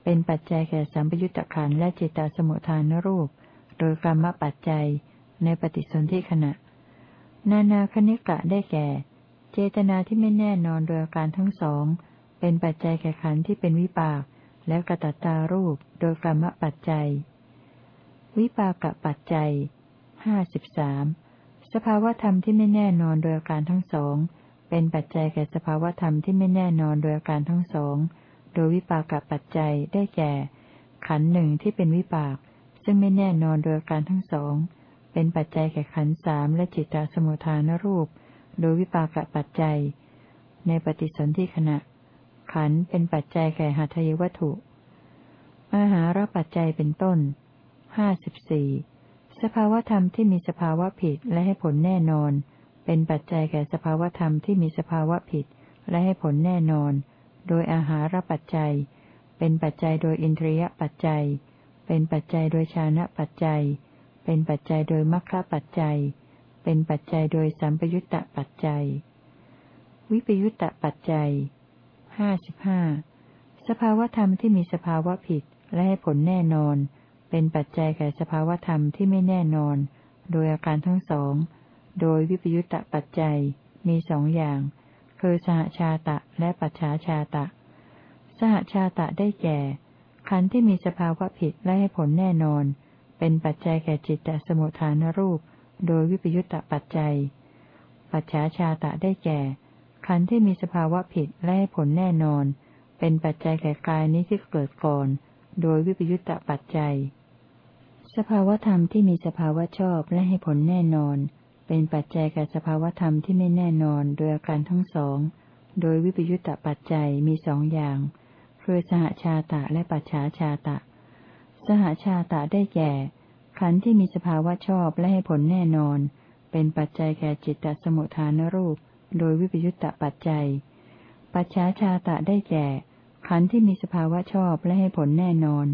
เป็นปัจจัยแก่สัมปยุตตะขันและจิตตสมุทฐานรูป โดยกรรมปัจจัยในปฏิสนธิขณะ นานาคณิกะได้แก่ เจตนาที่ไม่แน่นอนโดยอาการทั้งสอง เป็นปัจจัยแก่ขันที่เป็นวิปากและกระตัตตารูป โดยกรรมปัจจัย วิปากปัจจัยห้าสิบสามสภาวธรรมที่ไม่แน่นอนโดยอาการทั้งสองเป็นปัจจัยแก่สภาวธรรมที่ไม่แน่นอนโดยอาการทั้งสอง โดยวิปากปัจจัยได้แก่ ขันหนึ่งที่เป็นวิปาก ซึ่งไม่แน่นอนโดยอาการทั้งสอง เป็นปัจจัยแก่ขันสามและจิตตสมุทฐานรูป โดยวิปากปัจจัย ในปฏิสนธิขณะ ขันเป็นปัจจัยแก่หัตถยวัตถุอาหารปัจจัยเป็นต้น ห้าสิบสี่สภาวธรรมที่มีสภาวะผิดและให้ผลแน่นอน เป็นปัจจัยแก่สภาวธรรมที่มีสภาวะผิดและให้ผลแน่นอน โดยอาหารปัจจัย เป็นปัจจัยโดยอินทรียปัจจัย เป็นปัจจัยโดยชานะปัจจัย เป็นปัจจัยโดยมัคคปัจจัย เป็นปัจจัยโดยสัมปยุตตะปัจจัย วิปยุตตะปัจจัยห้าสิบห้าสภาวธรรมที่มีสภาวะผิดและให้ผลแน่นอน เป็นปัจจัยแก่สภาวธรรมที่ไม่แน่นอน โดยอาการทั้งสอง โดยวิปยุตตะปัจจัยมีสองอย่าง คือสหชาตะและปัจฉาชาตะ สหชาตะได้แก่ ขันธ์ที่มีสภาวะผิดและให้ผลแน่นอน เป็นปัจจัยแก่จิตตสมุทฐานรูป โดยวิปยุตตะปัจจัย ปัจฉาชาตะได้แก่ ขันธ์ที่มีสภาวะผิดและให้ผลแน่นอน เป็นปัจจัยแก่กายนี้ที่เกิดก่อน โดยวิปยุตตะปัจจัย สภาวธรรมที่มีสภาวะชอบและให้ผลแน่นอน เป็นปัจจัยแก่สภาวธรรมที่ไม่แน่นอนโดยอาการทั้งสอง โดยวิปยุตตปัจจัยมีสองอย่าง คือสหชาตะและปัจฉาชาตะ สหชาตะได้แก่ ขันธ์ที่มีสภาวะชอบและให้ผลแน่นอน เป็นปัจจัยแก่จิตตสมุทฐานรูป โดยวิปยุตตปัจจัย ปัจฉาชาตะได้แก่ ขันธ์ที่มีสภาวะชอบและให้ผลแน่นอน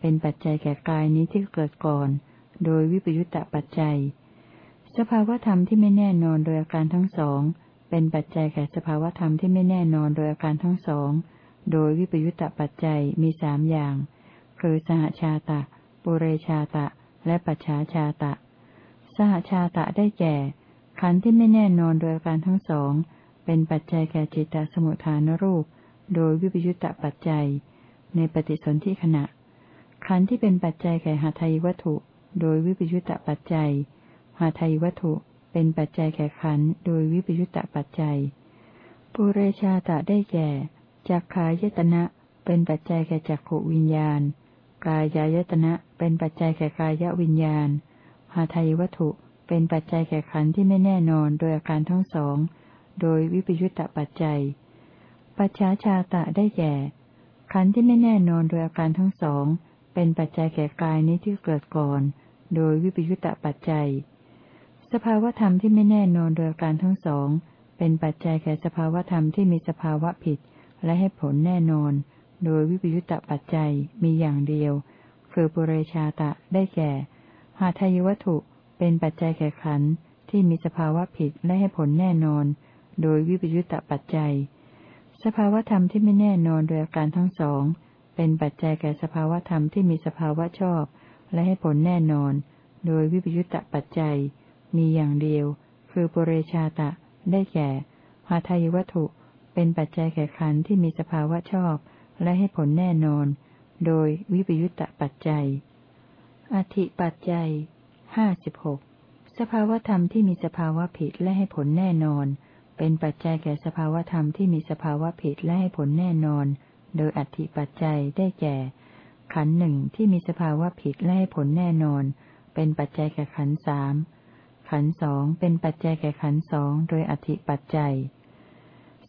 เป็นปัจจัยแก่กายนี้ที่เกิดก่อน โดยวิปยุตตปัจจัย สภาวธรรมที่ไม่แน่นอนโดยอาการทั้งสอง เป็นปัจจัยแก่สภาวธรรมที่ไม่แน่นอนโดยอาการทั้งสอง โดยวิปยุตตปัจจัยมีสามอย่าง คือสหชาตะ ปุเรชาตะ และปัจฉาชาตะ สหชาตะได้แก่ ขันธ์ที่ไม่แน่นอนโดยอาการทั้งสอง เป็นปัจจัยแก่จิตตสมุทฐานรูป โดยวิปยุตตปัจจัย ในปฏิสนธิขณะ ขันธ์ที่เป็นปัจจัยแก่หาไทยวัตถุ โดยวิปยุตตปัจจัยหาไทยวัตถุเป็นปัจจัยแก่ขันโดยวิปยุตตะปัจจัย ปุเรชาตะได้แก่จักขายตนะเป็นปัจจัยแก่จักขวิญญาณ กายายตนะเป็นปัจจัยแก่กายวิญญาณหาไทยวัตถุเป็นปัจจัยแก่ขันที่ไม่แน่นอนโดยอาการทั้งสอง โดยวิปยุตตะปัจจัย ปัจฉาชาตะได้แก่ขันที่ไม่แน่นอนโดยอาการทั้งสอง เป็นปัจจัยแก่กายนี้ที่เกิดก่อน โดยวิปยุตตะปัจจัย สภาวธรรมที่ไม่แน่นอนโดยการทั้งสอง เป็นปัจจัยแก่สภาวธรรมที่มีสภาวะผิด และให้ผลแน่นอน โดยวิปยุตตปัจจัยมีอย่างเดียว คือปุเรชาตะได้แก่ หาทายวัตถุ เป็นปัจจัยแก่ขันที่มีสภาวะผิดและให้ผลแน่นอน โดยวิปยุตตปัจจัย สภาวธรรมที่ไม่แน่นอนโดยการทั้งสอง เป็นปัจจัยแก่สภาวธรรมที่มีสภาวะชอบ และให้ผลแน่นอน โดยวิปยุตตปัจจัย มีอย่างเดียว คือปุเรชาตะ ได้แก่หาทายวัตถุ เป็นปัจจัยแก่ขันธ์ที่มีสภาวะชอบ และให้ผลแน่นอน โดยวิปยุตตปัจจัย อธิปัจจัยห้าสิบหกสภาวธรรมที่มีสภาวะผิดและให้ผลแน่นอน เป็นปัจจัยแก่สภาวธรรมที่มีสภาวะผิดและให้ผลแน่นอน โดยอธิปัจจัยได้แก่ ขันหนึ่งที่มีสภาวะผิดและให้ผลแน่นอน เป็นปัจจัยแก่ขันสามขันสองเป็นปัจจัยแก่ขันสองโดยอธิปัจจัย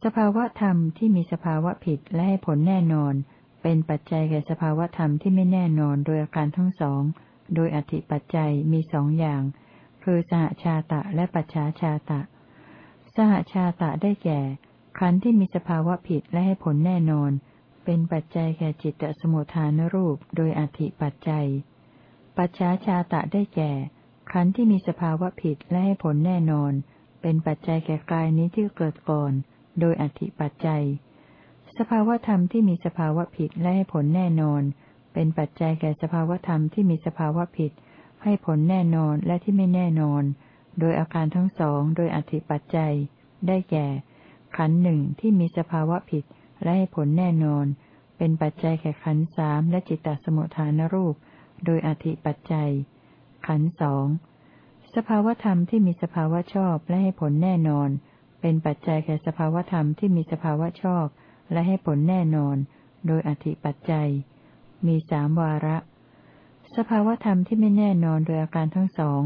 สภาวะธรรมที่มีสภาวะผิดและให้ผลแน่นอน เป็นปัจจัยแก่สภาวะธรรมที่ไม่แน่นอนโดยอาการทั้งสอง โดยอธิปัจจัยมีสองอย่าง คือสหชาตะและปัจฉาชาตะ สหชาตะได้แก่ ขันธ์ที่มีสภาวะผิดและให้ผลแน่นอน เป็นปัจจัยแก่จิตตสมุทฐานรูปโดยอธิปัจจัย ปัจฉาชาตะได้แก่ ขันธ์ที่มีสภาวะผิดและให้ผลแน่นอน เป็นปัจจัยแก่กายนี้ที่เกิดก่อน โดยอธิปัจจัย สภาวธรรมที่มีสภาวะผิดและให้ผลแน่นอน เป็นปัจจัยแก่สภาวธรรมที่มีสภาวะผิด ให้ผลแน่นอนและที่ไม่แน่นอน โดยอาการทั้งสองโดยอธิปัจจัย ได้แก่ ขันธ์หนึ่งที่มีสภาวะผิด และให้ผลแน่นอน เป็นปัจจัยแก่ขันสามและจิตตสมุทฐานรูป โดยอธิปัจจัย ขันสองสภาวธรรมที่มีสภาวะชอบและให้ผลแน่นอน เป็นปัจจัยแก่สภาวธรรมที่มีสภาวะชอบและให้ผลแน่นอน โดยอธิปัจจัย มีสามวาระ สภาวธรรมที่ไม่แน่นอนโดยอาการทั้งสอง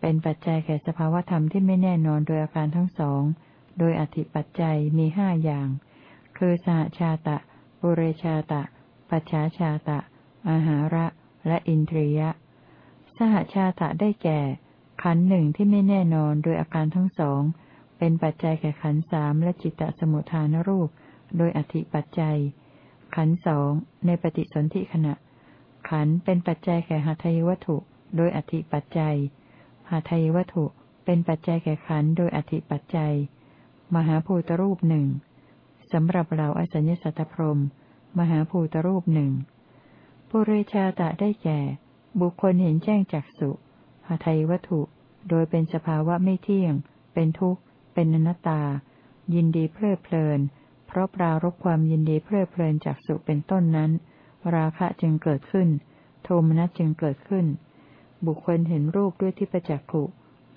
เป็นปัจจัยแก่สภาวธรรมที่ไม่แน่นอนโดยอาการทั้งสอง โดยอธิปัจจัยมีห้าอย่าง คือสหชาตะ ปุเรชาตะ ปัจฉาชาตะ อาหาระ และอินทรียะ สหชาตะได้แก่ ขันหนึ่งที่ไม่แน่นอนโดยอาการทั้งสอง เป็นปัจจัยแก่ขันสามและจิตตสมุทฐานรูป โดยอธิปัจจัย ขันสองในปฏิสนธิขณะ ขันเป็นปัจจัยแก่หาทายวัตถุ โดยอธิปัจจัยหาทายวัตถุเป็นปัจจัยแก่ขันโดยอธิปัจจัย มหาภูตรูปหนึ่ง สำหรับเราอสัญญสัตตพรม มหาภูตรูปหนึ่งปุเรชาตะได้แก่ บุคคลเห็นแจ้งจากสุหาไทยวัตถุ โดยเป็นสภาวะไม่เที่ยง เป็นทุกข์ เป็นอนัตตา ยินดีเพลิดเพลิน เพราะปรารบความยินดีเพลิดเพลินจากสุเป็นต้นนั้น ราคะจึงเกิดขึ้น โทมนัสจึงเกิดขึ้น บุคคลเห็นรูปด้วยที่ประจักขุ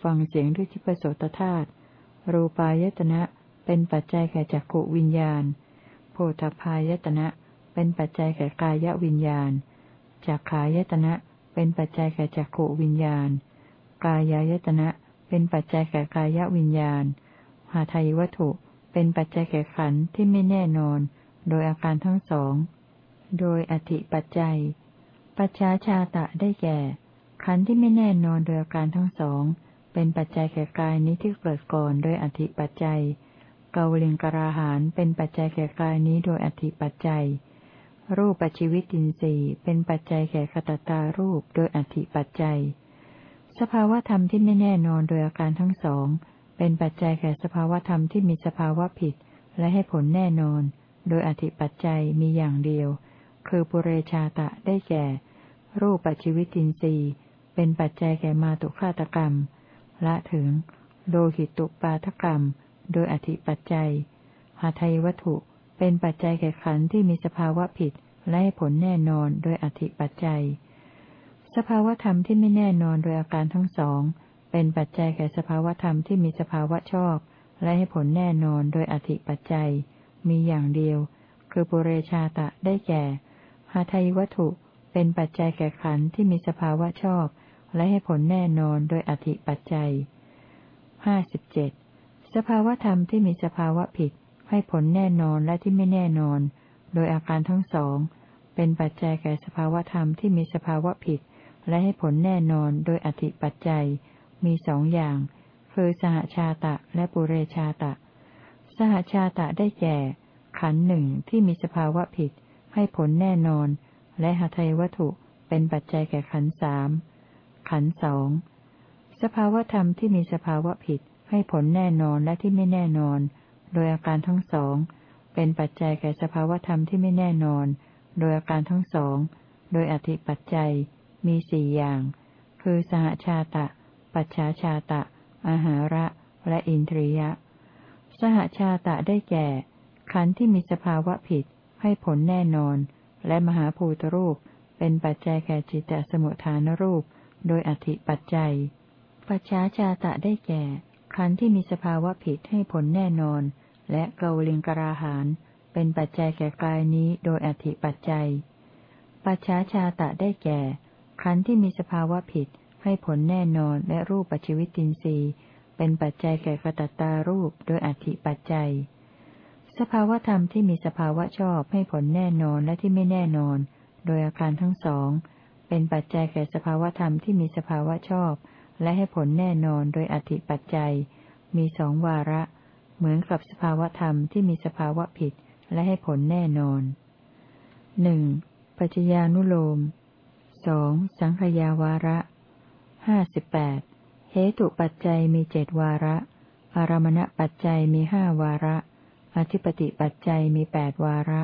ฟังเสียงด้วยที่ประโสตธาตุรูปายตนะ เป็นปัจจัยแก่จักขวิญญาณ โพธพายตนะ เป็นปัจจัยแก่กายวิญญาณ จักขายตนะ เป็นปัจจัยแก่จักขวิญญาณ กายายตนะ เป็นปัจจัยแก่กายวิญญาณ หาทายวัตถุ เป็นปัจจัยแก่ขันธ์ที่ไม่แน่นอน โดยอาการทั้งสอง โดยอธิปัจจัย ปัจฉาชาตะได้แก่ ขันธ์ที่ไม่แน่นอนโดยอาการทั้งสอง เป็นปัจจัยแก่กายนี้ที่เกิดก่อนโดยอธิปัจจัย เกาลิงกราหานเป็นปัจจัยแก่กายนี้โดยอธิปัจจัย รูปปัจจิวิตินทรีย์เป็นปัจจัยแก่ขตตารูปโดยอธิปัจจัย สภาวธรรมที่ไม่แน่นอนโดยอาการทั้งสอง เป็นปัจจัยแก่สภาวธรรมที่มีสภาวะผิด และให้ผลแน่นอน โดยอธิปัจจัยมีอย่างเดียว คือปุเรชาตะได้แก่ รูปปัจจิวิตินทรีย์เป็นปัจจัยแก่มาตุฆาตกรรม ละถึงโลหิตุปาทกรรม โดยอธิปัจจัย หาไทยวัตถุเป็นปัจจัยแก่ขันธ์ที่มีสภาวะผิดและให้ผลแน่นอนโดยอธิปัจจัย สภาวธรรมที่ไม่แน่นอนโดยอาการทั้งสอง เป็นปัจจัยแก่สภาวธรรมที่มีสภาวะชอบ และให้ผลแน่นอนโดยอธิปัจจัย มีอย่างเดียว คือปุเรชาตะได้แก่หาทายวัตถุเป็นปัจจัยแก่ขันธ์ที่มีสภาวะชอบ และให้ผลแน่นอนโดยอธิปัจจัยห้าสิบเจ็ด สภาวธรรมที่มีสภาวะผิด ให้ผลแน่นอนและที่ไม่แน่นอน โดยอาการทั้งสอง เป็นปัจจัยแก่สภาวธรรมที่มีสภาวะผิด และให้ผลแน่นอนโดยอธิปัจจัย มีสองอย่าง คือสหชาตะและปุเรชาตะ สหชาตะได้แก่ ขันหนึ่งที่มีสภาวะผิด ให้ผลแน่นอน และหาไทยวัตถุเป็นปัจจัยแก่ขันสามขันสองสภาวธรรมที่มีสภาวะผิด ให้ผลแน่นอนและที่ไม่แน่นอน โดยอาการทั้งสอง เป็นปัจจัยแก่สภาวธรรมที่ไม่แน่นอน โดยอาการทั้งสอง โดยอธิปัจจัย มีสี่อย่าง คือสหชาตะ ปัจฉาชาตะ อาหาระ และอินทรียะ สหชาตะได้แก่ ขันธ์ที่มีสภาวะผิด ให้ผลแน่นอน และมหาภูตรูป เป็นปัจจัยแก่จิตตสมุทฐานรูป โดยอธิปัจจัย ปัจฉาชาตะได้แก่ ขันธ์ที่มีสภาวะผิดให้ผลแน่นอน และเกาลิงกราหาน เป็นปัจจัยแก่กายนี้โดยอธิปัจจัย ปัจฉาชาตะได้แก่ ขันธ์ที่มีสภาวะผิดให้ผลแน่นอนและรูปปัจจิวิตินทรีย์ เป็นปัจจัยแก่กตัตตารูปโดยอธิปัจจัย สภาวธรรมที่มีสภาวะชอบให้ผลแน่นอนและที่ไม่แน่นอน โดยอาการทั้งสอง เป็นปัจจัยแก่สภาวธรรมที่มีสภาวะชอบ และให้ผลแน่นอนโดยอธิปัจจัย มีสองวาระ เหมือนกับสภาวธรรมที่มีสภาวะผิด และให้ผลแน่นอนหนึ่งปัจจญานุโลมสองสังขยาวาระห้าสิบแปดเหตุปัจจัยมีเจดวาระ อารมณปัจจัยมีห้าวาระ อธิปติปัจจัยมีแปดวาระ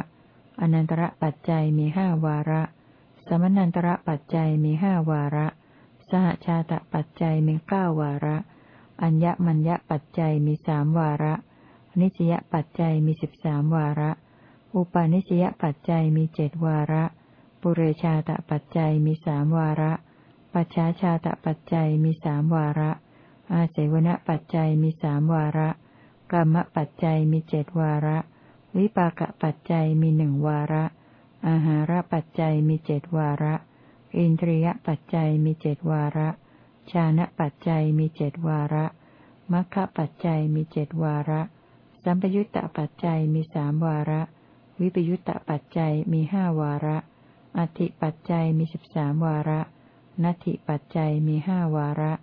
อนันตระปัจจัยมีห้าวาระ สมนันตระปัจจัยมีห้าวาระ สหชาตปัจจัยมีเก้าวาระ อัญญมัญญปัจจัยมีสามวาระ นิสยปัจจัยมีสิบสามวาระ อุปาณิสยปัจจัยมีเจดวาระ ปุเรชาตปัจจัยมีสามวาระ ปัจฉาชาตปัจจัยมีสามวาระ อาเสวนปัจจัยมีสามวาระกรรมปัจจัยมีเจดวาระ วิปากปัจจัยมีหนึ่งวาระ อาหารปัจจัยมีเจดวาระ อินทรียปัจจัยมีเจดวาระ ชานะปัจจัยมีเจดวาระมัคคะปัจจัยมีเจดวาระ สัมปยุตตปัจจัยมีสามวาระ วิปยุตตปัจจัยมีห้าวาระ อธิปัจจัยมีสิบสามวาระ นัตถิปัจจัยมีห้าวาระ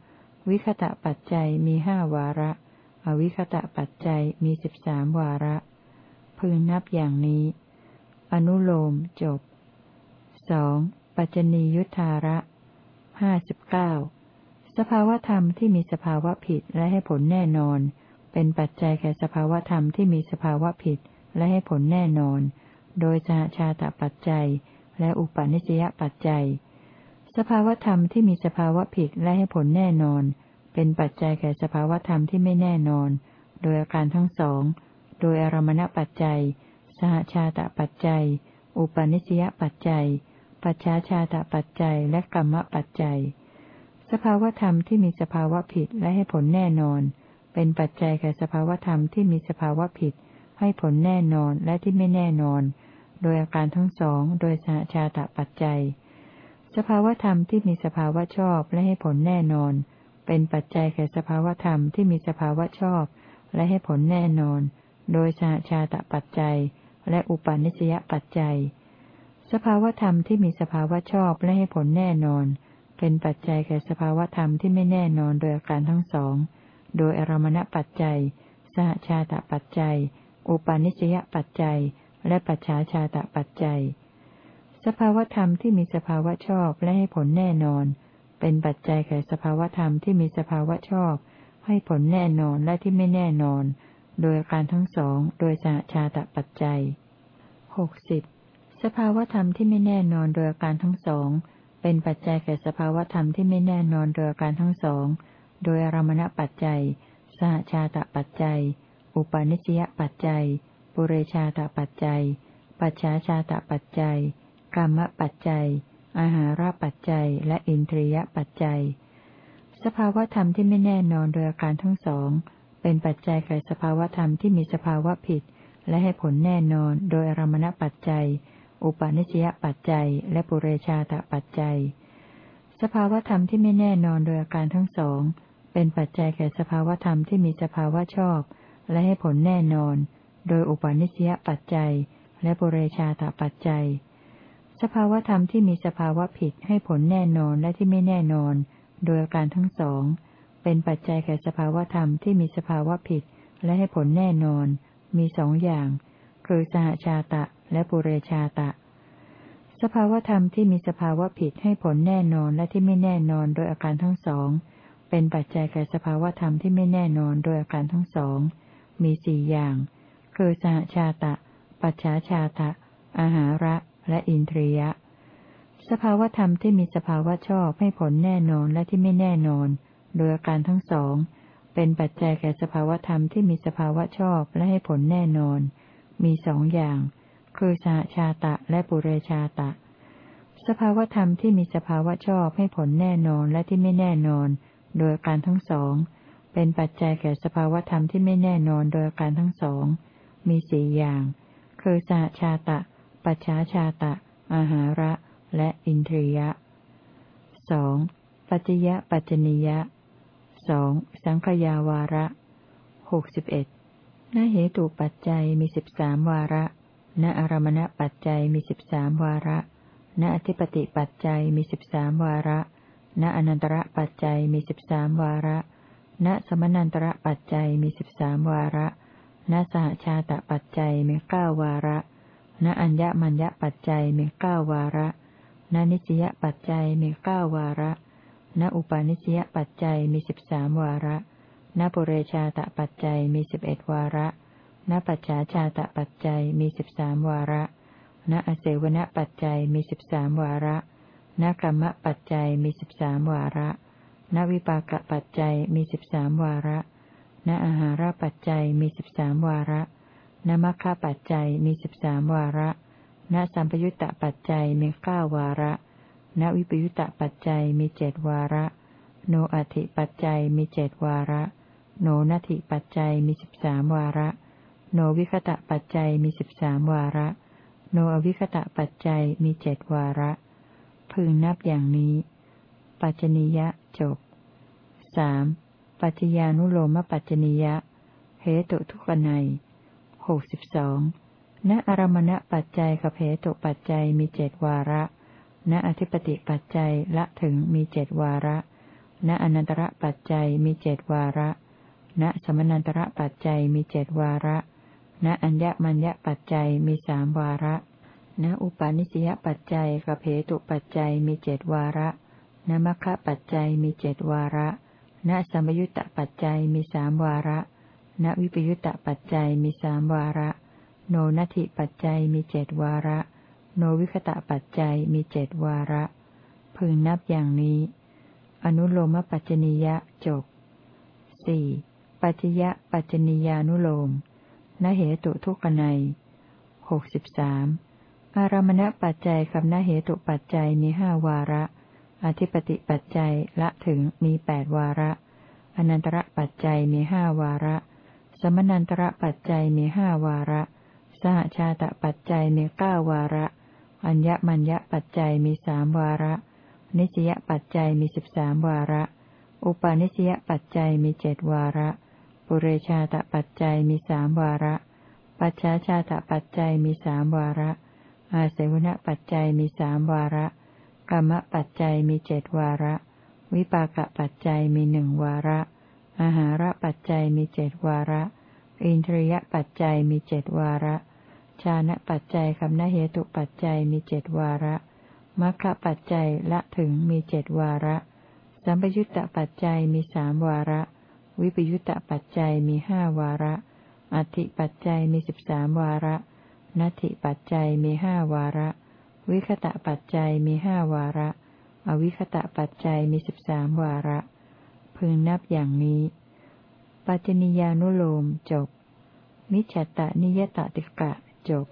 วิคตะปัจจัยมีห้าวาระ อวิคตะปัจจัยมีสิบสามวาระ พึงนับอย่างนี้ อนุโลมจบสอง ปัจจนียุทธาระห้าสิบเก้าสภาวธรรมที่มีสภาวะผิดและให้ผลแน่นอน เป็นปัจจัยแก่สภาวธรรมที่มีสภาวะผิดและให้ผลแน่นอน โดยสหชาตปัจจัย และอุปาณิสยปัจจัย สภาวธรรมที่มีสภาวะผิดและให้ผลแน่นอน เป็นปัจจัยแก่สภาวธรรมที่ไม่แน่นอน โดยอาการทั้งสอง โดยอารมณปัจจัย สหชาตปัจจัย อุปนิสยปัจจัย ปัจฉาชาตปัจจัยและกรรมปัจจัย สภาวธรรมที่มีสภาวะผิดและให้ผลแน่นอน เป็นปัจจัยแก่สภาวธรรมที่มีสภาวะผิด ให้ผลแน่นอนและที่ไม่แน่นอน โดยอาการทั้งสองโดยสหชาตปัจจัย สภาวธรรมที่มีสภาวะชอบและให้ผลแน่นอน เป็นปัจจัยแก่สภาวธรรมที่มีสภาวะชอบ และให้ผลแน่นอน โดยสหชาตปัจจัย และอุปาณิสยปัจจัย สภาวธรรมที่มีสภาวะชอบและให้ผลแน่นอน เป็นปัจจัยแก่สภาวธรรมที่ไม่แน่นอนโดยอาการทั้งสอง โดยอารมณปัจจัย สหชาตปัจจัย อุปาณิสยปัจจัย และปัจฉาชาตปัจจัย สภาวธรรมที่มีสภาวะชอบและให้ผลแน่นอน เป็นปัจจัยแก่สภาวธรรมที่มีสภาวะชอบ ให้ผลแน่นอนและที่ไม่แน่นอน โดยการทั้งสอง โดยสหชาตปัจจัยหกสิบ สภาวธรรมที่ไม่แน่นอนโดยการทั้งสอง เป็นปัจจัยแก่สภาวธรรมที่ไม่แน่นอนโดยการทั้งสอง โดยอารมณปัจจัย สหชาตปัจจัย อุปาณิสยปัจจัย ปุเรชาตปัจจัย ปัจฉาชาตปัจจัย กรรมปัจจัย อาหาราปัจจัย และอินทรียปัจจัย สภาวธรรมที่ไม่แน่นอนโดยอาการทั้งสอง เป็นปัจจัยแก่สภาวธรรมที่มีสภาวะผิด และให้ผลแน่นอนโดยอารมณปัจจัย อุปาณิสยปัจจัย และปุเรชาตปัจจัย สภาวธรรมที่ไม่แน่นอนโดยอาการทั้งสอง เป็นปัจจัยแก่สภาวธรรมที่มีสภาวะชอบ และให้ผลแน่นอน โดยอุปาณิสยปัจจัย และปุเรชาตปัจจัย สภาวธรรมที่มีสภาวะผิดให้ผลแน่นอนและที่ไม่แน่นอน โดยอาการทั้งสอง เป็นปัจจัยแก่สภาวธรรมที่มีสภาวะผิด และให้ผลแน่นอน มีสองอย่าง คือสหชาตะ และปุเรชาตะ สภาวธรรมที่มีสภาวะผิดให้ผลแน่นอนและที่ไม่แน่นอนโดยอาการทั้งสอง เป็นปัจจัยแก่สภาวธรรมที่ไม่แน่นอนโดยอาการทั้งสอง มีสี่อย่าง คือสหชาตะ ปัจฉาชาตะ อาหาระ และอินทรียะ สภาวธรรมที่มีสภาวะชอบให้ผลแน่นอนและที่ไม่แน่นอน โดยอาการทั้งสองเป็นปัจจัยแก่สภาวธรรมที่มีสภาวะชอบและให้ผลแน่นอน มีสองอย่าง คือสหชาตะและปุเรชาตะ สภาวธรรมที่มีสภาวะชอบให้ผลแน่นอนและที่ไม่แน่นอน โดยการทั้งสอง เป็นปัจจัยแก่สภาวธรรมที่ไม่แน่นอนโดยการทั้งสอง มีสี่อย่าง คือสหชาตะ ปัจฉาชาตะ อาหาระ และอินทรียะสองปัจจยปัจจนิยะสองสังขยาวาระหกสิบเอ็ดนเหตุปัจจัยมีสิบสามวาระ ณอารมณปัจจัยมีสิบสามวาระ ณอธิปติปัจจัยมีสิบสามวาระ ณอนันตระปัจจัยมีสิบสามวาระ ณสมนันตระปัจจัยมีสิบสามวาระ ณสหชาตปัจจัยมีเก้าวาระ ณอัญญมัญญปัจจัยมีเก้าวาระ ณนิสยปัจจัยมีเก้าวาระ ณอุปาณิสยปัจจัยมีสิบสามวาระ ณปุเรชาตปัจจัยมีสิบเอ็ดวาระ ณปัจฉาชาตปัจจัยมีสิบสามวาระ ณอเสวนปัจจัยมีสิบสามวาระ ณกรรมปัจจัยมีสิบสามวาระ ณวิปากปัจจัยมีสิบสามวาระ ณอาหารปัจจัยมีสิบสามวาระ ณมัคคะปัจจัยมีสิบสามวาระ ณสัมปยุตตปัจจัยมีเก้าวาระ ณวิปยุตตปัจจัยมีเจดวาระ โนอัติปัจจัยมีเจดวาระ โนนัตถิปัจจัยมีสิบสามวาระ โนวิคตะปัจจัยมีสิบสามวาระ โนอวิคตะปัจจัยมีเจ็ดวาระ พึงนับอย่างนี้ ปัจจนิยะจบสามปัจจญานุโลมปัจจนิยะเหตุทุกนัยหกสิบสองณอารมณปัจจัยกับเหตุปัจจัยมีเจ็ดวาระ ณอธิปติปัจจัยละถึงมีเจ็ดวาระ ณอนันตระปัจจัยมีเจ็ดวาระ ณสมนันตระปัจจัยมีเจ็ดวาระ ณอัญญมัญญปัจจัยมีสามวาระ ณอุปาณิสยปัจจัยกับเพตุปัจจัยมีเจดวาระ ณมัคคะปัจจัยมีเจดวาระ ณสัมยุตตปัจจัยมีสามวาระ ณวิปยุตตปัจจัยมีสามวาระ โนนัตถิปัจจัยมีเจดวาระ โนวิคตะปัจจัยมีเจดวาระ พึงนับอย่างนี้ อนุโลมปัจจนิยะจบสี่ปัจจยะปัจจนิยานุโลม นเหตุทุกนัยหกสิบสามอารมณปัจจัยกับนเหตุปัจจัยมีห้าวาระ อธิปติปัจจัยละถึงมีแปดวาระ อนันตระปัจจัยมีห้าวาระ สมนันตระปัจจัยมีห้าวาระ สหชาตปัจจัยมีเก้าวาระ อัญญมัญญปัจจัยมีสามวาระ นิสยปัจจัยมีสิบสามวาระ อุปาณิสยปัจจัยมีเจดวาระ ปุเรชาตปัจจัยมีสามวาระ ปัจฉาชาตปัจจัยมีสามวาระ อาเสวณปัจจัยมีสามวาระ กรรมปัจจัยมีเจดวาระ วิปากปัจจัยมีหนึ่งวาระ อาหารปัจจัยมีเจดวาระ อินทรียปัจจัยมีเจดวาระ ชานะปัจจัยกับนเหตุปัจจัยมีเจดวาระมัคคะปัจจัยละถึงมีเจดวาระ สัมปยุตตปัจจัยมีสามวาระ วิปยุตตปัจจัยมีห้าวาระ อธิปัจจัยมีสิบสามวาระ นัตถิปัจจัยมีห้าวาระ วิคตะปัจจัยมีห้าวาระ อวิคตะปัจจัยมีสิบสามวาระ พึงนับอย่างนี้ ปัจจนิยานุโลมจบ มิจฉตนิยตติกะจบ